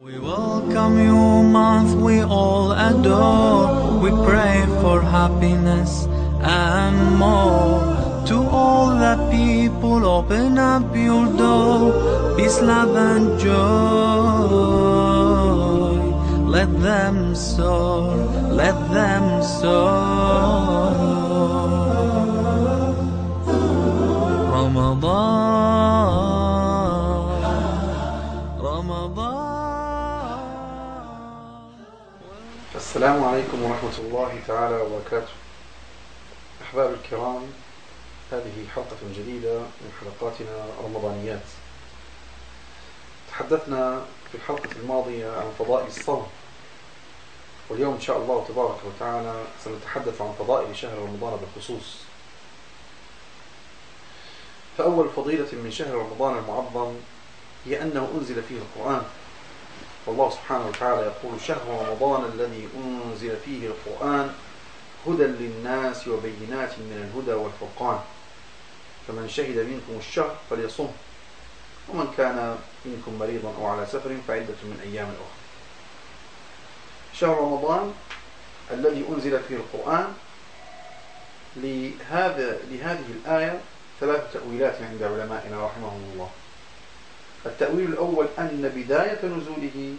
We welcome you, month we all adore. We pray for happiness and more. To all the people, open up your door. Peace, love, and joy. Let them soar, let them soar. عليكم ورحمة الله تعالى وبركاته. أحباب الكرام هذه حلقة جديدة من حلقاتنا الرمضانيات تحدثنا في الحلقة الماضية عن فضائل الصوم. واليوم إن شاء الله تبارك وتعالى سنتحدث عن فضائل شهر رمضان بالخصوص. فأول فضيلة من شهر رمضان المعظم هي أنه أنزل فيه القرآن. والله سبحانه وتعالى يقول شهر رمضان الذي أنزل فيه القرآن هدى للناس وبينات من الهدى والفرقان. فمن شهد منكم الشهر فليصم ومن كان منكم مريضا أو على سفر فعدة من أيام أخرى. شهر رمضان الذي أنزل فيه القرآن لهذا لهذه الآية ثلاث تأويلات عند علمائنا رحمهم الله. التأويل الأول أن بداية نزوله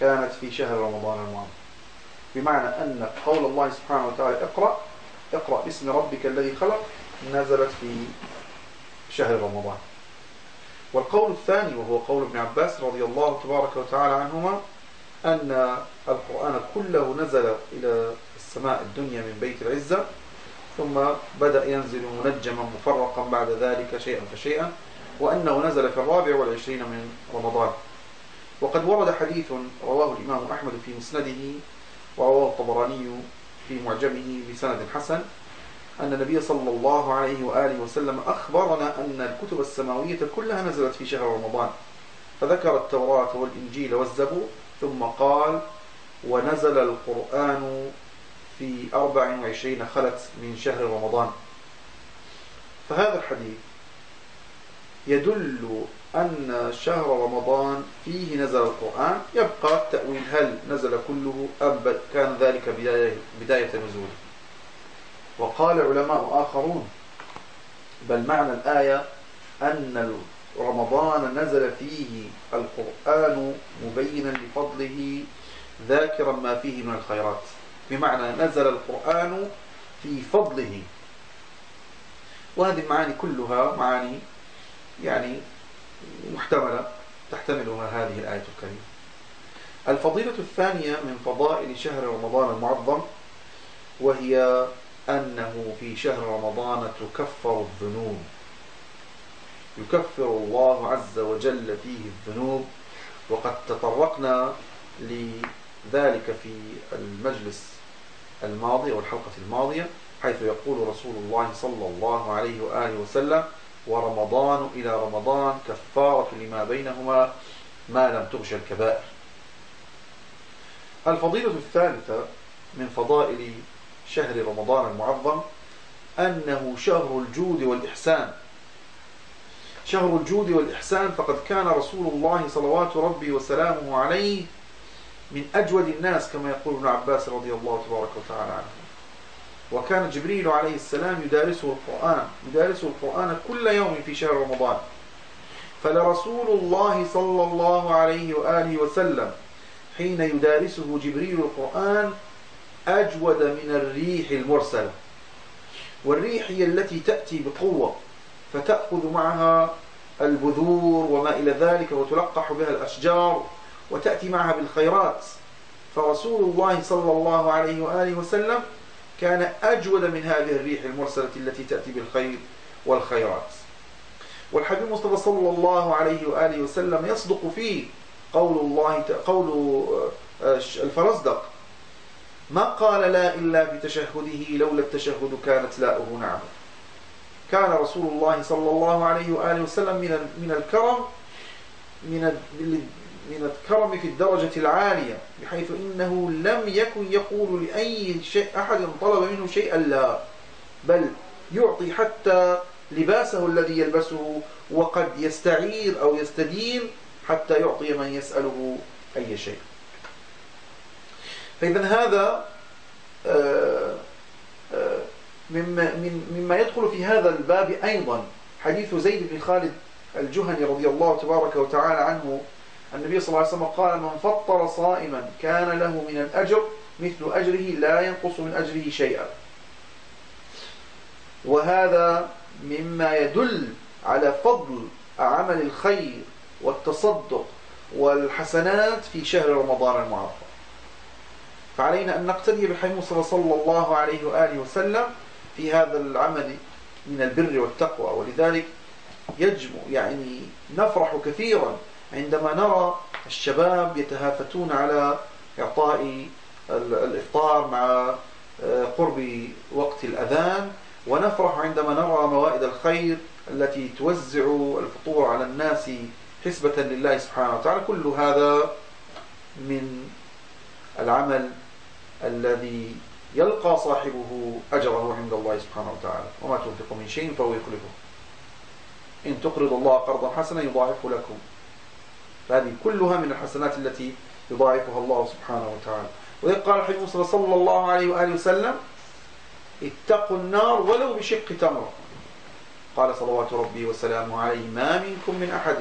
كانت في شهر رمضان الماضي. بمعنى أن قول الله سبحانه وتعالى اقرأ اقرأ باسم ربك الذي خلق نزلت في شهر رمضان. والقول الثاني وهو قول ابن عباس رضي الله تبارك وتعالى عنهما أن القرآن كله نزل إلى السماء الدنيا من بيت العزة ثم بدأ ينزل منجما مفرقا بعد ذلك شيئا فشيئا. وأنه نزل في الرابع والعشرين من رمضان. وقد ورد حديث رواه الإمام أحمد في مسنده ورواه الطبراني في معجمه بسند حسن أن النبي صلى الله عليه وآله وسلم أخبرنا أن الكتب السماوية كلها نزلت في شهر رمضان. فذكر التوراة والإنجيل والزبور ثم قال ونزل القرآن في أربع وعشرين خلت من شهر رمضان. فهذا الحديث يدل أن شهر رمضان فيه نزل القرآن يبقى التأويل هل نزل كله أم كان ذلك بداية, بداية نزوله. وقال علماء آخرون بل معنى الآية أن رمضان نزل فيه القرآن مبينا لفضله ذاكرا ما فيه من الخيرات. بمعنى نزل القرآن في فضله. وهذه المعاني كلها معاني يعني محتملة تحتملها هذه الآية الكريمة. الفضيلة الثانية من فضائل شهر رمضان المعظم وهي أنه في شهر رمضان تكفر الذنوب. يكفر الله عز وجل فيه الذنوب وقد تطرقنا لذلك في المجلس الماضي والحلقة الماضية حيث يقول رسول الله صلى الله عليه وآله وسلم ورمضان إلى رمضان كفارة لما بينهما ما لم تغش الكبائر. الفضيلة الثالثة من فضائل شهر رمضان المعظم أنه شهر الجود والإحسان. شهر الجود والإحسان فقد كان رسول الله صلوات ربي وسلامه عليه من أجود الناس كما يقول ابن عباس رضي الله تبارك وتعالى عنه. وكان جبريل عليه السلام يدارسه القرآن يدارسه القرآن كل يوم في شهر رمضان. فلرسول الله صلى الله عليه وآله وسلم حين يدارسه جبريل القرآن أجود من الريح المرسلة. والريح هي التي تأتي بقوة فتأخذ معها البذور وما إلى ذلك وتلقح بها الأشجار وتأتي معها بالخيرات. فرسول الله صلى الله عليه وآله وسلم كان أجود من هذه الريح المرسلة التي تأتي بالخير والخيرات. والحبيب المصطفى صلى الله عليه وآله وسلم يصدق فيه قول الله قول الفرزدق. ما قال لا إلا بتشهده لولا التشهد كانت لاؤه نعم. كان رسول الله صلى الله عليه وآله وسلم من من الكرم من من الكرم في الدرجة العالية بحيث إنه لم يكن يقول لأي شيء أحد طلب منه شيئا لا بل يعطي حتى لباسه الذي يلبسه وقد يستعير أو يستدين حتى يعطي من يسأله أي شيء. فإذا هذا آه، آه، مما, مما يدخل في هذا الباب أيضا حديث زيد بن خالد الجهني رضي الله تبارك وتعالى عنه النبي صلى الله عليه وسلم قال من فطر صائما كان له من الأجر مثل أجره لا ينقص من أجره شيئا. وهذا مما يدل على فضل عمل الخير والتصدق والحسنات في شهر رمضان المعظم فعلينا أن نقتدي بالحبيب صلى الله عليه وآله وسلم في هذا العمل من البر والتقوى. ولذلك يجب يعني نفرح كثيرا عندما نرى الشباب يتهافتون على إعطاء الإفطار مع آه، قرب وقت الأذان ونفرح عندما نرى موائد الخير التي توزع الفطور على الناس حسبة لله سبحانه وتعالى. كل هذا من العمل الذي يلقى صاحبه أجره عند الله سبحانه وتعالى. وما تنفق من شيء فهو يخلفه. إن تقرض الله قرضا حسنا يضاعفه لكم. فهذه كلها من الحسنات التي يضاعفها الله سبحانه وتعالى. وإذ قال الحبيب صلى الله عليه وآله وسلم اتقوا النار ولو بشق تمرة قال صلوات ربي وسلامه عليه ما منكم من أحد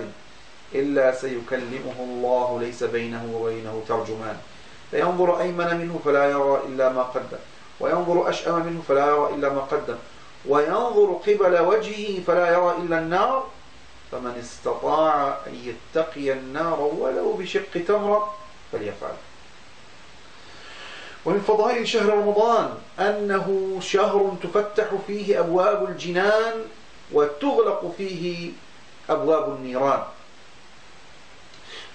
إلا سيكلمه الله ليس بينه وبينه ترجمان. فينظر أيمن منه فلا يرى إلا ما قدم. وينظر أشأم منه فلا يرى إلا ما قدم. وينظر قبل وجهه فلا يرى إلا النار. فمن استطاع أن يتقي النار ولو بشق تمرة فليفعل. ومن فضائل شهر رمضان أنه شهر تفتح فيه أبواب الجنان وتغلق فيه أبواب النيران.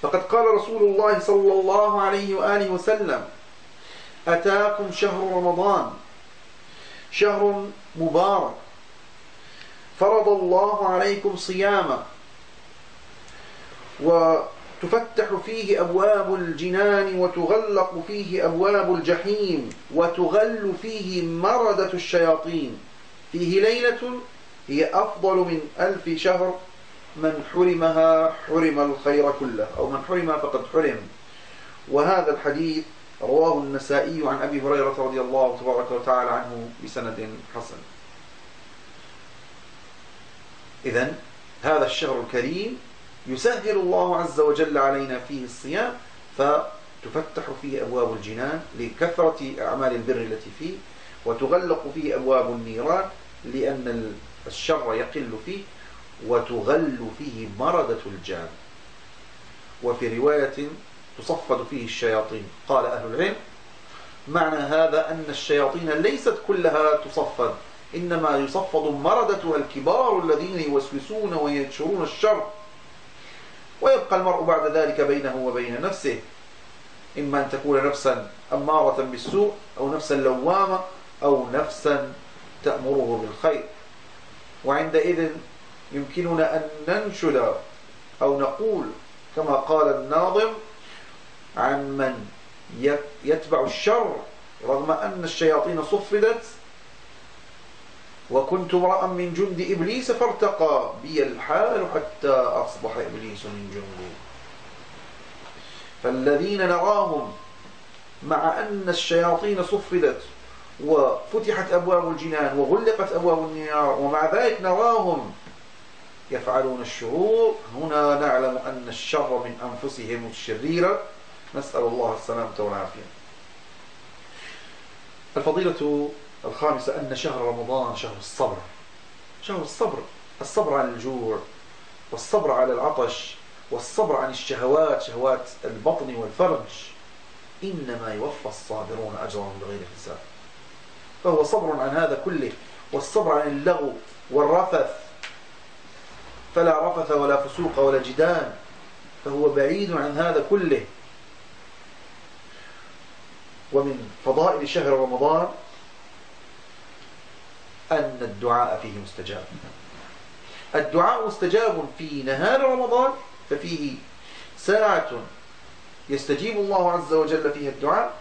فقد قال رسول الله صلى الله عليه وآله وسلم أتاكم شهر رمضان. شهر مبارك. فرض الله عليكم صياما وتفتح فيه أبواب الجنان وتغلق فيه أبواب الجحيم وتغل فيه مردة الشياطين. فيه ليلة هي أفضل من ألف شهر. من حرمها حرم الخير كله أو من حرمها فقد حرم. وهذا الحديث رواه النسائي عن أبي هريرة رضي الله تبارك وتعالى عنه بسند حسن. إذا هذا الشهر الكريم يسهل الله عز وجل علينا فيه الصيام فتفتح فيه أبواب الجنان لكثرة أعمال البر التي فيه وتغلق فيه أبواب النيران لأن الشر يقل فيه وتغل فيه مردة الجان. وفي رواية تصفد فيه الشياطين قال أهل العلم معنى هذا أن الشياطين ليست كلها تصفد. إنما يصفد مردتها الكبار الذين يوسوسون وينشرون الشر. ويبقى المرء بعد ذلك بينه وبين نفسه. إما أن تكون نفسا أمارة بالسوء أو نفسا لوامة أو نفسا تأمره بالخير. وعندئذ يمكننا أن ننشد أو نقول كما قال الناظم عن من يتبع الشر رغم أن الشياطين صفدت وكنت امرأ من جند إبليس فارتقى بي الحال حتى أصبح إبليس من جندي فالذين نراهم مع أن الشياطين صفدت وفتحت أبواب الجنان وغلقت أبواب النار ومع ذلك نراهم يفعلون الشرور هنا نعلم أن الشر من أنفسهم الشريرة. نسأل الله السلامة والعافية. الفضيلة الخامسة أن شهر رمضان شهر الصبر. شهر الصبر الصبر عن الجوع والصبر على العطش والصبر عن الشهوات شهوات البطن والفرج. إنما يوفى الصابرون أجرهم بغير حساب. فهو صبر عن هذا كله والصبر عن اللغو والرفث. فلا رفث ولا فسوق ولا جدال. فهو بعيد عن هذا كله. ومن فضائل شهر رمضان أن الدعاء فيه مستجاب. الدعاء مستجاب في نهار رمضان ففيه ساعة يستجيب الله عز وجل فيها الدعاء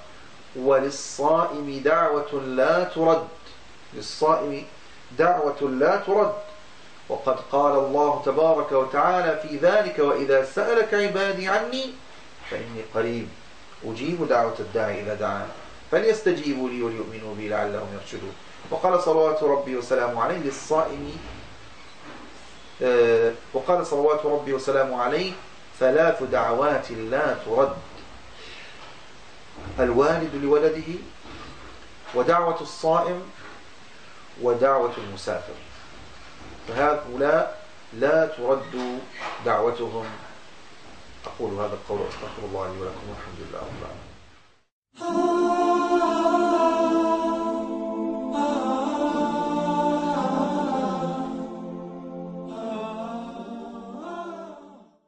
وللصائم دعوة لا ترد. للصائم دعوة لا ترد. وقد قال الله تبارك وتعالى في ذلك وإذا سألك عبادي عني فإني قريب أجيب دعوة الداعي إذا دعان. فليستجيبوا لي وليؤمنوا بي لعلهم يرشدون. وقال صلوات ربي وسلامه عليه للصائم آه، وقال صلوات ربي وسلامه عليه ثلاث دعوات لا ترد. الوالد لولده ودعوة الصائم ودعوة المسافر. فهؤلاء لا ترد دعوتهم. أقول هذا القول أستغفر الله لي ولكم والحمد لله رب العالمين.